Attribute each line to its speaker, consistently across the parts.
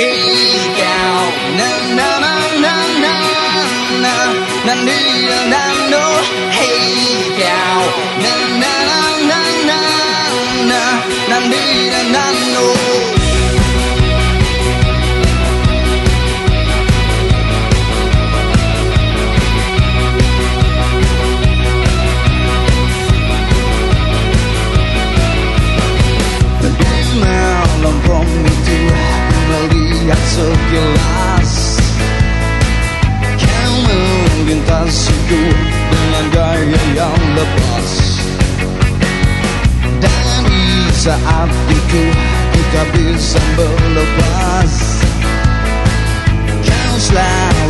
Speaker 1: Now, na na na na na na na na na na sekilas Kau melintasiku dengan gaya yang lepas Dan di saat itu kita bisa berlepas Kau selalu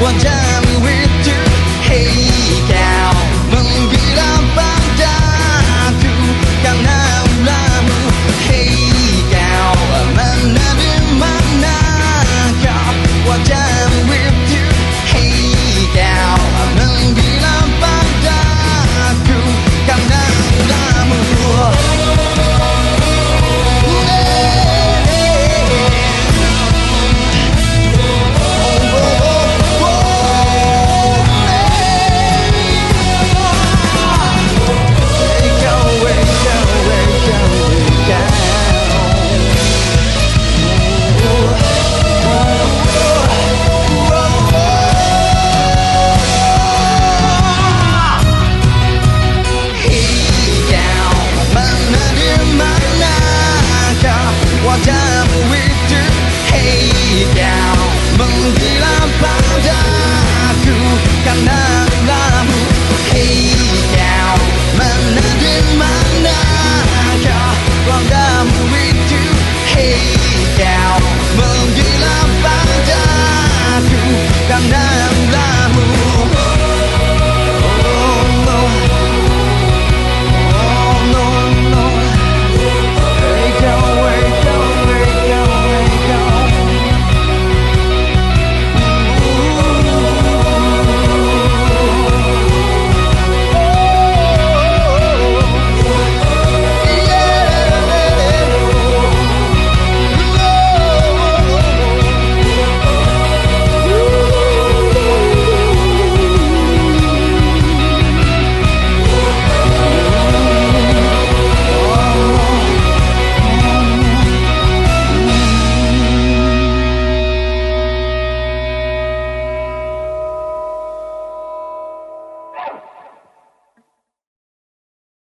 Speaker 1: 我这。